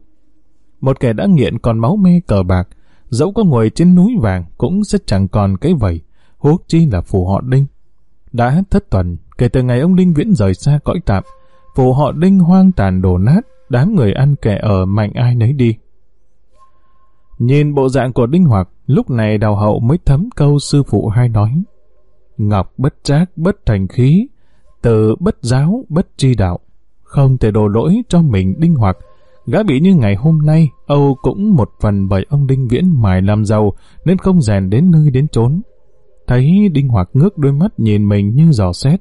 Một kẻ đã nghiện còn máu mê cờ bạc, dẫu có ngồi trên núi vàng cũng sẽ chẳng còn cái vẩy, huống chi là phù họ Đinh. Đã thất tuần, kể từ ngày ông Đinh Viễn rời xa cõi tạm, phù họ Đinh hoang tàn đổ nát, đám người ăn kẻ ở mạnh ai nấy đi. Nhìn bộ dạng của Đinh Hoặc, lúc này đào hậu mới thấm câu sư phụ hay nói. Ngọc bất trác bất thành khí, từ bất giáo bất tri đạo. Không thể đổ lỗi cho mình Đinh Hoặc, gã bị như ngày hôm nay, Âu cũng một phần bởi ông Đinh Viễn mài làm giàu nên không rèn đến nơi đến chốn. Thấy Đinh Hoặc ngước đôi mắt nhìn mình như giò xét.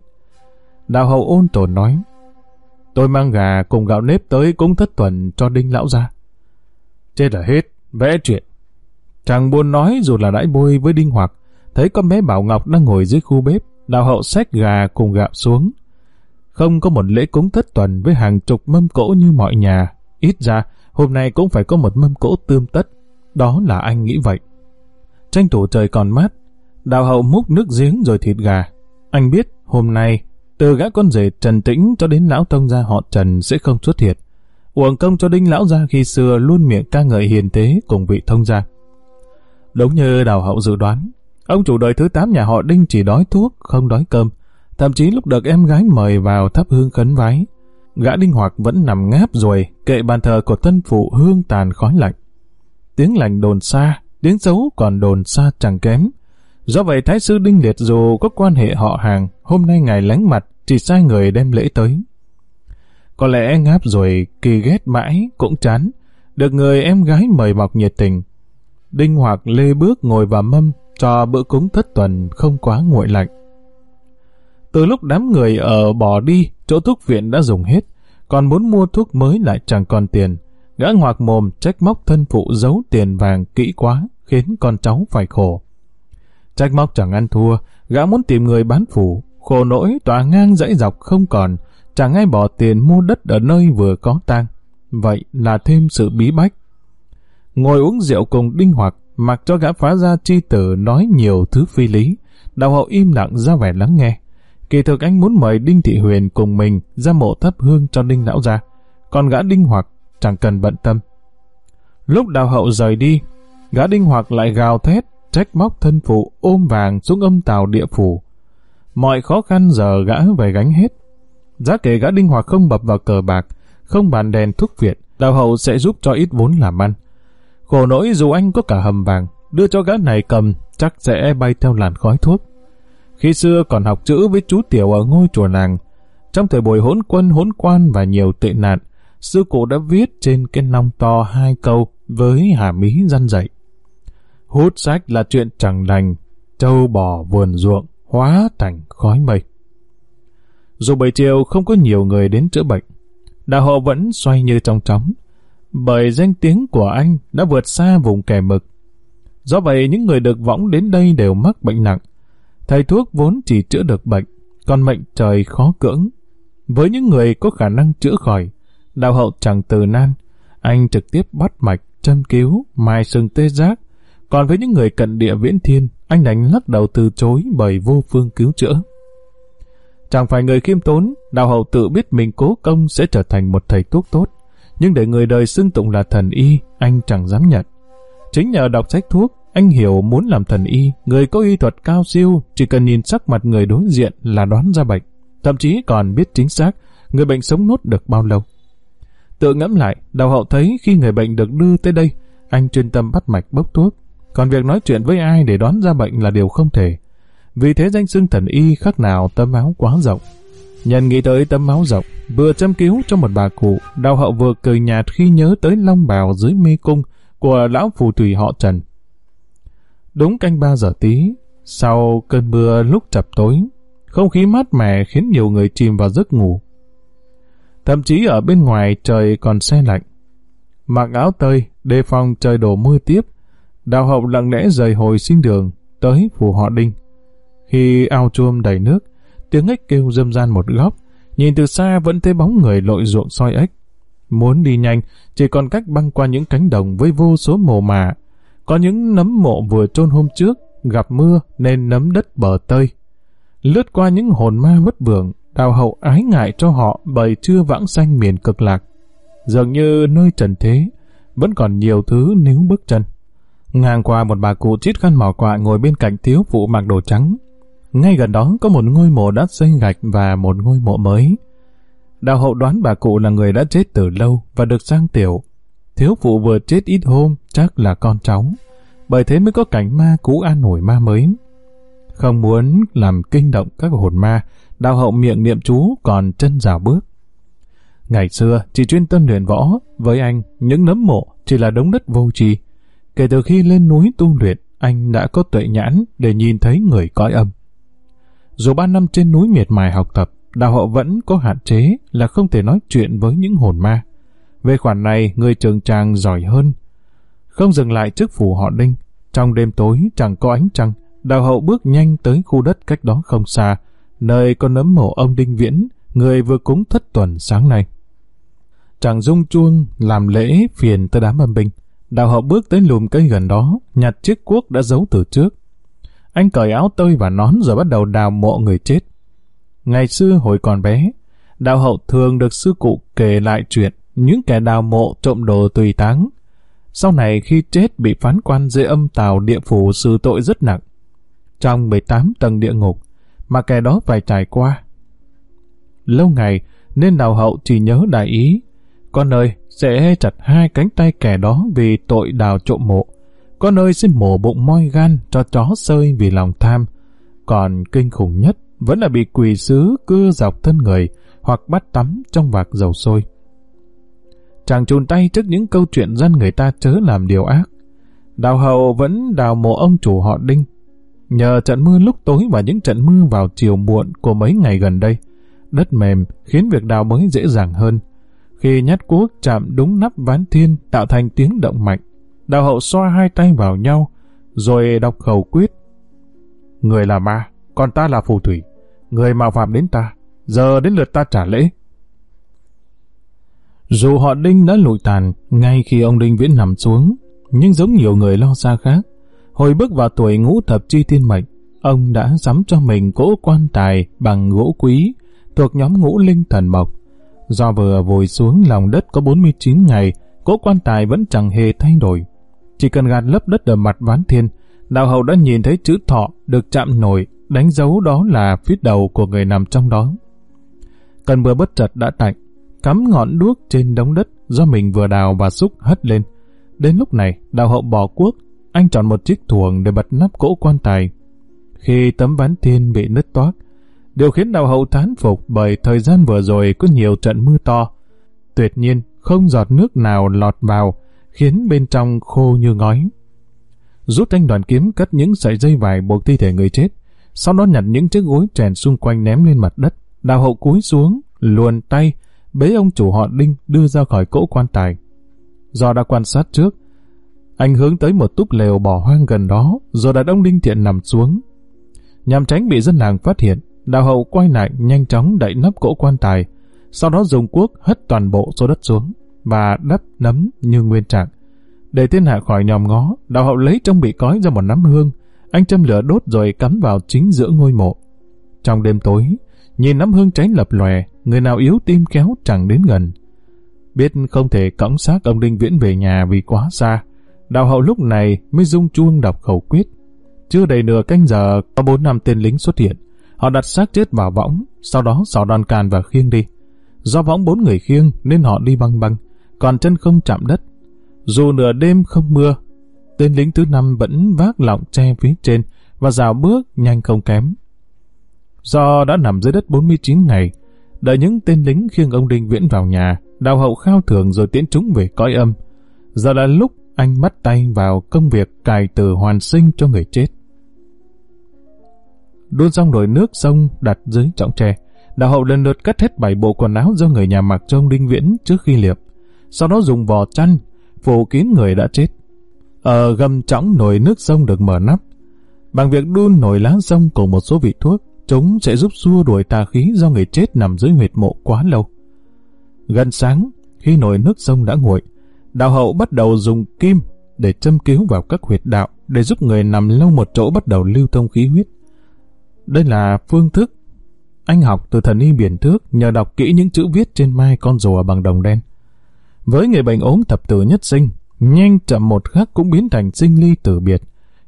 Đào hậu ôn tồn nói, tôi mang gà cùng gạo nếp tới cúng thất tuần cho Đinh lão ra. Chết là hết, vẽ chuyện. Chàng buồn nói dù là đãi bôi với Đinh Hoặc, thấy con bé Bảo Ngọc đang ngồi dưới khu bếp, đào hậu xách gà cùng gạo xuống. Không có một lễ cúng thất tuần với hàng chục mâm cỗ như mọi nhà, ít ra hôm nay cũng phải có một mâm cỗ tươm tất. Đó là anh nghĩ vậy. Tranh thủ trời còn mát, đào hậu múc nước giếng rồi thịt gà. Anh biết hôm nay, từ gã con rể Trần Tĩnh cho đến lão tông gia họ Trần sẽ không xuất hiện. Uổng công cho đinh lão gia khi xưa luôn miệng ca ngợi hiền tế cùng vị thông gia. Đúng như đào hậu dự đoán, ông chủ đời thứ 8 nhà họ đinh chỉ đói thuốc, không đói cơm. Thậm chí lúc được em gái mời vào thắp hương khấn vái, gã đinh hoặc vẫn nằm ngáp rồi kệ bàn thờ của tân phụ hương tàn khói lạnh. Tiếng lành đồn xa, tiếng xấu còn đồn xa chẳng kém. Do vậy Thái sư Đinh Liệt dù có quan hệ họ hàng, hôm nay ngài lánh mặt, chỉ sai người đem lễ tới. Có lẽ ngáp rồi kỳ ghét mãi, cũng chán. Được người em gái mời mọc nhiệt tình. Đinh Hoặc lê bước ngồi vào mâm, cho bữa cúng thất tuần không quá nguội lạnh. Từ lúc đám người ở bỏ đi, chỗ thuốc viện đã dùng hết, còn muốn mua thuốc mới lại chẳng còn tiền. Gã ngoạc mồm trách móc thân phụ giấu tiền vàng kỹ quá, khiến con cháu phải khổ. Trách móc chẳng ăn thua, gã muốn tìm người bán phủ, khổ nỗi tòa ngang dãy dọc không còn, chẳng ai bỏ tiền mua đất ở nơi vừa có tang. Vậy là thêm sự bí bách. Ngồi uống rượu cùng Đinh Hoặc, mặc cho gã phá ra chi tử nói nhiều thứ phi lý, đào hậu im lặng ra vẻ lắng nghe. Kỳ thực anh muốn mời Đinh Thị Huyền cùng mình ra mộ thắp hương cho Đinh Lão ra, còn gã Đinh Hoặc chẳng cần bận tâm. Lúc đào hậu rời đi, gã Đinh Hoặc lại gào thét, trách móc thân phụ ôm vàng xuống âm tàu địa phủ. Mọi khó khăn giờ gã về gánh hết. Giá kể gã Đinh hòa không bập vào cờ bạc, không bàn đèn thuốc viện, đào hậu sẽ giúp cho ít vốn làm ăn. Khổ nỗi dù anh có cả hầm vàng, đưa cho gã này cầm, chắc sẽ bay theo làn khói thuốc. Khi xưa còn học chữ với chú Tiểu ở ngôi chùa làng, trong thời buổi hỗn quân hỗn quan và nhiều tệ nạn, sư cụ đã viết trên cái nong to hai câu với hàm ý răn dậy. Hút sách là chuyện chẳng lành, trâu bò vườn ruộng, hóa thành khói mây. Dù buổi chiều không có nhiều người đến chữa bệnh, đạo hậu vẫn xoay như trong trống, bởi danh tiếng của anh đã vượt xa vùng kẻ mực. Do vậy, những người được võng đến đây đều mắc bệnh nặng. Thầy thuốc vốn chỉ chữa được bệnh, còn mệnh trời khó cưỡng. Với những người có khả năng chữa khỏi, đạo hậu chẳng từ nan, anh trực tiếp bắt mạch, châm cứu, mai sừng tê giác. Còn với những người cận địa viễn thiên, anh đánh lắc đầu từ chối bởi vô phương cứu chữa. Chẳng phải người khiêm tốn, đạo hậu tự biết mình cố công sẽ trở thành một thầy thuốc tốt, nhưng để người đời xưng tụng là thần y, anh chẳng dám nhận. Chính nhờ đọc sách thuốc, anh hiểu muốn làm thần y, người có y thuật cao siêu, chỉ cần nhìn sắc mặt người đối diện là đoán ra bệnh, thậm chí còn biết chính xác người bệnh sống nốt được bao lâu. Tự ngẫm lại, đào hậu thấy khi người bệnh được đưa tới đây, anh chuyên tâm bắt mạch bốc thuốc, còn việc nói chuyện với ai để đoán ra bệnh là điều không thể. Vì thế danh xưng thần y khác nào tấm áo quá rộng. Nhân nghĩ tới tấm áo rộng, vừa châm cứu cho một bà cụ, đào hậu vừa cười nhạt khi nhớ tới long bào dưới mê cung của lão phù thủy họ Trần. Đúng canh ba giờ tí, sau cơn mưa lúc chập tối, không khí mát mẻ khiến nhiều người chìm vào giấc ngủ. Thậm chí ở bên ngoài trời còn xe lạnh. Mặc áo tơi, đề phòng trời đổ mưa tiếp, đào hậu lặng lẽ rời hồi sinh đường, tới phủ họ đinh. Khi ao chuông đầy nước, tiếng ếch kêu râm ran một góc, nhìn từ xa vẫn thấy bóng người lội ruộng soi ếch. Muốn đi nhanh, chỉ còn cách băng qua những cánh đồng với vô số mồ mả. Có những nấm mộ vừa chôn hôm trước, gặp mưa nên nấm đất bờ tơi. Lướt qua những hồn ma vất vưởng, đào hậu ái ngại cho họ bởi chưa vãng sanh miền cực lạc. Dường như nơi trần thế, vẫn còn nhiều thứ níu bước chân. Ngang qua một bà cụ chít khăn mỏ quạ ngồi bên cạnh thiếu phụ mặc đồ trắng, ngay gần đó có một ngôi mộ đã xây gạch và một ngôi mộ mới. Đạo hậu đoán bà cụ là người đã chết từ lâu và được sang tiểu. Thiếu phụ vừa chết ít hôm chắc là con cháu. Bởi thế mới có cảnh ma cũ an nổi ma mới. Không muốn làm kinh động các hồn ma, đạo hậu miệng niệm chú còn chân rào bước. Ngày xưa, chỉ chuyên tâm luyện võ, với anh, những nấm mộ chỉ là đống đất vô tri. Kể từ khi lên núi tu luyện, anh đã có tuệ nhãn để nhìn thấy người cõi âm. Dù ba năm trên núi miệt mài học tập, đạo họ vẫn có hạn chế là không thể nói chuyện với những hồn ma. Về khoản này, người trường tràng giỏi hơn. Không dừng lại trước phủ họ đinh, trong đêm tối chẳng có ánh trăng, đạo hậu bước nhanh tới khu đất cách đó không xa, nơi có nấm mộ ông Đinh Viễn, người vừa cúng thất tuần sáng nay. Chàng rung chuông, làm lễ phiền tới đám âm binh. Đạo hậu bước tới lùm cây gần đó, nhặt chiếc cuốc đã giấu từ trước, anh cởi áo tơi và nón rồi bắt đầu đào mộ người chết. Ngày xưa hồi còn bé, đạo hậu thường được sư cụ kể lại chuyện những kẻ đào mộ trộm đồ tùy táng. Sau này khi chết bị phán quan dễ âm tào địa phủ xử tội rất nặng. Trong 18 tầng địa ngục, mà kẻ đó phải trải qua. Lâu ngày, nên đào hậu chỉ nhớ đại ý. Con ơi, sẽ chặt hai cánh tay kẻ đó vì tội đào trộm mộ có nơi sẽ mổ bụng moi gan cho chó sơi vì lòng tham. Còn kinh khủng nhất vẫn là bị quỷ sứ cưa dọc thân người hoặc bắt tắm trong vạc dầu sôi. Chàng trùn tay trước những câu chuyện dân người ta chớ làm điều ác. Đào hậu vẫn đào mộ ông chủ họ Đinh. Nhờ trận mưa lúc tối và những trận mưa vào chiều muộn của mấy ngày gần đây, đất mềm khiến việc đào mới dễ dàng hơn. Khi nhát cuốc chạm đúng nắp ván thiên tạo thành tiếng động mạnh, Đạo hậu xoa hai tay vào nhau, rồi đọc khẩu quyết. Người là ma, còn ta là phù thủy. Người mạo phạm đến ta, giờ đến lượt ta trả lễ. Dù họ Đinh đã lụi tàn ngay khi ông Đinh Viễn nằm xuống, nhưng giống nhiều người lo xa khác, hồi bước vào tuổi ngũ thập chi thiên mệnh, ông đã sắm cho mình cỗ quan tài bằng gỗ quý thuộc nhóm ngũ linh thần mộc. Do vừa vùi xuống lòng đất có 49 ngày, cỗ quan tài vẫn chẳng hề thay đổi. Chỉ cần gạt lấp đất ở mặt ván thiên, đạo hậu đã nhìn thấy chữ thọ được chạm nổi, đánh dấu đó là phía đầu của người nằm trong đó. Cần vừa bất chợt đã tạnh, cắm ngọn đuốc trên đống đất do mình vừa đào và xúc hất lên. Đến lúc này, đạo hậu bỏ cuốc, anh chọn một chiếc thuồng để bật nắp cỗ quan tài. Khi tấm ván thiên bị nứt toát, điều khiến đạo hậu thán phục bởi thời gian vừa rồi có nhiều trận mưa to. Tuyệt nhiên, không giọt nước nào lọt vào, khiến bên trong khô như ngói. Rút thanh đoàn kiếm cắt những sợi dây vải buộc thi thể người chết, sau đó nhặt những chiếc gối chèn xung quanh ném lên mặt đất, đào hậu cúi xuống, luồn tay, bế ông chủ họ Đinh đưa ra khỏi cỗ quan tài. Do đã quan sát trước, anh hướng tới một túp lều bỏ hoang gần đó, rồi đặt ông Đinh Thiện nằm xuống. Nhằm tránh bị dân làng phát hiện, đào hậu quay lại nhanh chóng đậy nắp cỗ quan tài, sau đó dùng cuốc hất toàn bộ số đất xuống và đắp nấm như nguyên trạng. Để thiên hạ khỏi nhòm ngó, đạo hậu lấy trong bị cói ra một nắm hương, anh châm lửa đốt rồi cắm vào chính giữa ngôi mộ. Trong đêm tối, nhìn nắm hương cháy lập lòe, người nào yếu tim kéo chẳng đến gần. Biết không thể cõng xác ông Đinh Viễn về nhà vì quá xa, đạo hậu lúc này mới rung chuông đọc khẩu quyết. Chưa đầy nửa canh giờ, có bốn năm tên lính xuất hiện. Họ đặt xác chết vào võng, sau đó xỏ đòn càn và khiêng đi. Do võng bốn người khiêng nên họ đi băng băng, còn chân không chạm đất. Dù nửa đêm không mưa, tên lính thứ năm vẫn vác lọng tre phía trên và rào bước nhanh không kém. Do đã nằm dưới đất 49 ngày, đợi những tên lính khiêng ông Đinh Viễn vào nhà, đào hậu khao thưởng rồi tiễn chúng về cõi âm. Giờ là lúc anh bắt tay vào công việc cài từ hoàn sinh cho người chết. Đun xong nồi nước sông đặt dưới trọng tre, đào hậu lần lượt cắt hết bảy bộ quần áo do người nhà mặc cho ông Đinh Viễn trước khi liệp. Sau đó dùng vò chăn, phủ kín người đã chết. Ở gầm trõng nồi nước sông được mở nắp. Bằng việc đun nồi lá sông cùng một số vị thuốc, chúng sẽ giúp xua đuổi tà khí do người chết nằm dưới huyệt mộ quá lâu. Gần sáng, khi nồi nước sông đã nguội, đạo hậu bắt đầu dùng kim để châm cứu vào các huyệt đạo để giúp người nằm lâu một chỗ bắt đầu lưu thông khí huyết. Đây là phương thức anh học từ thần y biển thước nhờ đọc kỹ những chữ viết trên mai con rùa bằng đồng đen. Với người bệnh ốm thập tử nhất sinh, nhanh chậm một khắc cũng biến thành sinh ly tử biệt.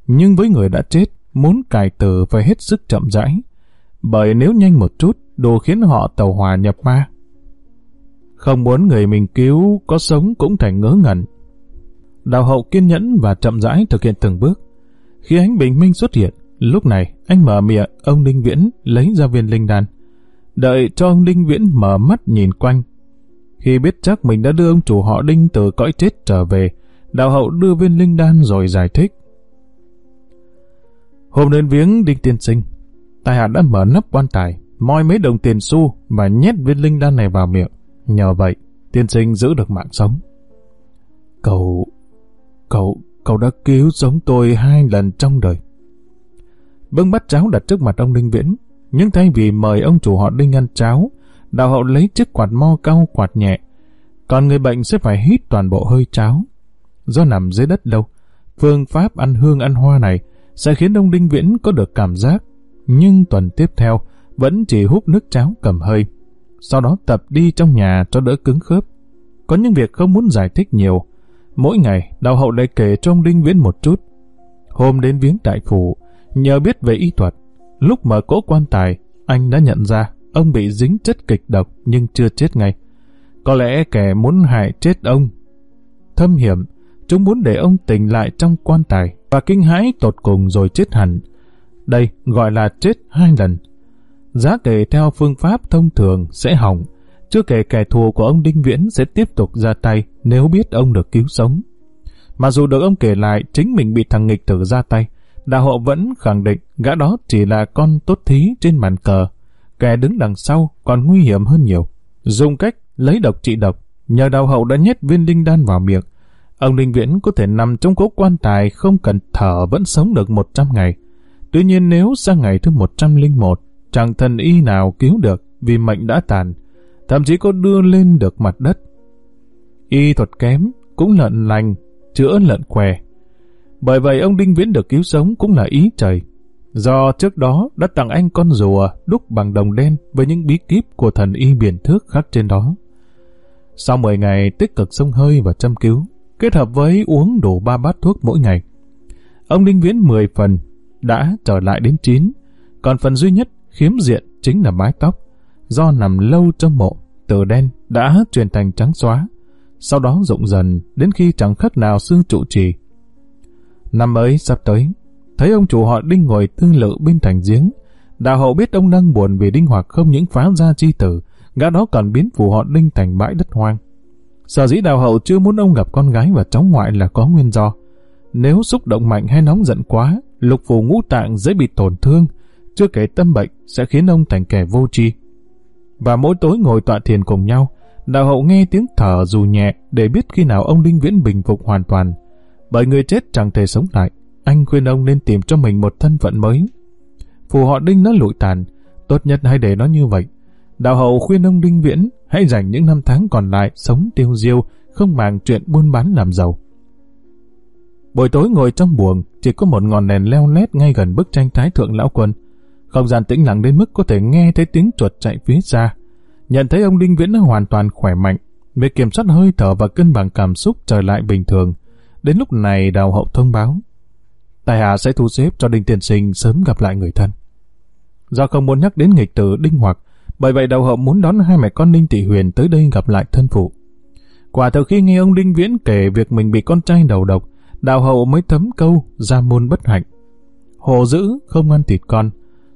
Nhưng với người đã chết, muốn cải tử phải hết sức chậm rãi. Bởi nếu nhanh một chút, đồ khiến họ tàu hòa nhập ma. Không muốn người mình cứu có sống cũng thành ngớ ngẩn. Đào hậu kiên nhẫn và chậm rãi thực hiện từng bước. Khi ánh bình minh xuất hiện, lúc này anh mở miệng, ông Đinh Viễn lấy ra viên linh đan. Đợi cho ông Đinh Viễn mở mắt nhìn quanh. Khi biết chắc mình đã đưa ông chủ họ Đinh từ cõi chết trở về, đạo hậu đưa viên linh đan rồi giải thích. Hôm đến viếng Đinh Tiên Sinh, tài hạ đã mở nắp quan tài, moi mấy đồng tiền xu và nhét viên linh đan này vào miệng. Nhờ vậy, tiên sinh giữ được mạng sống. Cậu... cậu... cậu đã cứu sống tôi hai lần trong đời. Bưng bát cháo đặt trước mặt ông Đinh Viễn, nhưng thay vì mời ông chủ họ Đinh ăn cháo, đạo hậu lấy chiếc quạt mo cao quạt nhẹ, còn người bệnh sẽ phải hít toàn bộ hơi cháo. Do nằm dưới đất lâu, phương pháp ăn hương ăn hoa này sẽ khiến ông Đinh Viễn có được cảm giác, nhưng tuần tiếp theo vẫn chỉ hút nước cháo cầm hơi. Sau đó tập đi trong nhà cho đỡ cứng khớp. Có những việc không muốn giải thích nhiều. Mỗi ngày, đạo hậu lại kể cho ông Đinh Viễn một chút. Hôm đến viếng đại phủ, nhờ biết về y thuật, lúc mở cỗ quan tài, anh đã nhận ra ông bị dính chất kịch độc nhưng chưa chết ngay. Có lẽ kẻ muốn hại chết ông. Thâm hiểm, chúng muốn để ông tỉnh lại trong quan tài và kinh hãi tột cùng rồi chết hẳn. Đây gọi là chết hai lần. Giá kể theo phương pháp thông thường sẽ hỏng, chưa kể kẻ thù của ông Đinh Viễn sẽ tiếp tục ra tay nếu biết ông được cứu sống. Mà dù được ông kể lại chính mình bị thằng nghịch tử ra tay, đạo hộ vẫn khẳng định gã đó chỉ là con tốt thí trên màn cờ. Kẻ đứng đằng sau còn nguy hiểm hơn nhiều. Dùng cách lấy độc trị độc, nhờ đào hậu đã nhét viên linh đan vào miệng. Ông Đinh Viễn có thể nằm trong cố quan tài không cần thở vẫn sống được 100 ngày. Tuy nhiên nếu sang ngày thứ 101, chẳng thần y nào cứu được vì mệnh đã tàn, thậm chí có đưa lên được mặt đất. Y thuật kém, cũng lợn lành, chữa lợn què. Bởi vậy ông Đinh Viễn được cứu sống cũng là ý trời. Do trước đó đã tặng anh con rùa đúc bằng đồng đen với những bí kíp của thần y biển thước khắc trên đó. Sau 10 ngày tích cực sông hơi và châm cứu, kết hợp với uống đủ 3 bát thuốc mỗi ngày, ông Đinh Viễn 10 phần đã trở lại đến 9, còn phần duy nhất khiếm diện chính là mái tóc, do nằm lâu trong mộ, từ đen đã chuyển thành trắng xóa, sau đó rụng dần đến khi chẳng khắc nào xương trụ trì. Năm ấy sắp tới, thấy ông chủ họ Đinh ngồi tư lự bên thành giếng, đạo hậu biết ông đang buồn vì Đinh Hoặc không những phá ra chi tử, gã đó còn biến phủ họ Đinh thành bãi đất hoang. Sở dĩ đào hậu chưa muốn ông gặp con gái và cháu ngoại là có nguyên do. Nếu xúc động mạnh hay nóng giận quá, lục phủ ngũ tạng dễ bị tổn thương, chưa kể tâm bệnh sẽ khiến ông thành kẻ vô tri. Và mỗi tối ngồi tọa thiền cùng nhau, Đào hậu nghe tiếng thở dù nhẹ để biết khi nào ông Đinh Viễn bình phục hoàn toàn. Bởi người chết chẳng thể sống lại, anh khuyên ông nên tìm cho mình một thân phận mới. Phù họ Đinh nó lụi tàn, tốt nhất hãy để nó như vậy. Đào hậu khuyên ông Đinh Viễn hãy dành những năm tháng còn lại sống tiêu diêu, không màng chuyện buôn bán làm giàu. Buổi tối ngồi trong buồng, chỉ có một ngọn đèn leo lét ngay gần bức tranh thái thượng lão quân. Không gian tĩnh lặng đến mức có thể nghe thấy tiếng chuột chạy phía xa. Nhận thấy ông Đinh Viễn đã hoàn toàn khỏe mạnh, việc kiểm soát hơi thở và cân bằng cảm xúc trở lại bình thường. Đến lúc này đào hậu thông báo. Tài hạ sẽ thu xếp cho Đinh Tiên Sinh sớm gặp lại người thân. Do không muốn nhắc đến nghịch tử Đinh Hoặc, bởi vậy đào hậu muốn đón hai mẹ con Đinh Thị Huyền tới đây gặp lại thân phụ. Quả thực khi nghe ông Đinh Viễn kể việc mình bị con trai đầu độc, đào hậu mới thấm câu ra môn bất hạnh. Hồ dữ không ăn thịt con.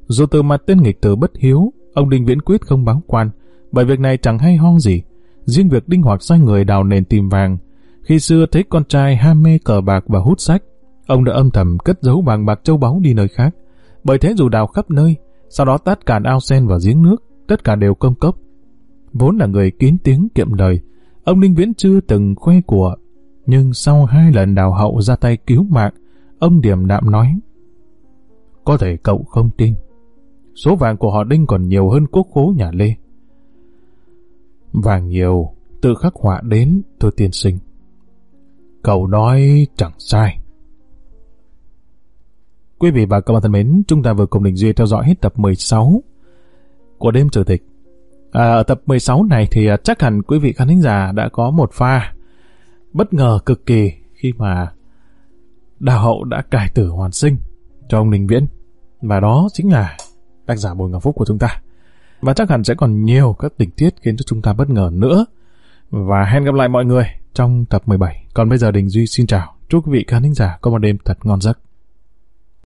Dù từ mặt tên nghịch tử bất hiếu, ông Đinh Viễn quyết không báo quan, bởi việc này chẳng hay ho gì. Riêng việc Đinh Hoặc sai người đào nền tìm vàng, khi xưa thấy con trai ham mê cờ bạc và hút sách, ông đã âm thầm cất giấu vàng bạc châu báu đi nơi khác. Bởi thế dù đào khắp nơi, sau đó tát cạn ao sen và giếng nước, tất cả đều công cốc. Vốn là người kín tiếng kiệm lời, ông Ninh Viễn chưa từng khoe của, nhưng sau hai lần đào hậu ra tay cứu mạng, ông điểm đạm nói, có thể cậu không tin, số vàng của họ Đinh còn nhiều hơn quốc khố nhà Lê. Vàng nhiều, tự khắc họa đến, thưa tiên sinh. Cậu nói chẳng sai. Quý vị và các bạn thân mến, chúng ta vừa cùng Đình Duy theo dõi hết tập 16 của đêm chủ tịch. À, ở tập 16 này thì à, chắc hẳn quý vị khán thính giả đã có một pha bất ngờ cực kỳ khi mà Đào Hậu đã cải tử hoàn sinh cho ông Đình Viễn. Và đó chính là tác giả Bùi Ngọc Phúc của chúng ta. Và chắc hẳn sẽ còn nhiều các tình tiết khiến cho chúng ta bất ngờ nữa. Và hẹn gặp lại mọi người trong tập 17. Còn bây giờ Đình Duy xin chào. Chúc quý vị khán thính giả có một đêm thật ngon giấc.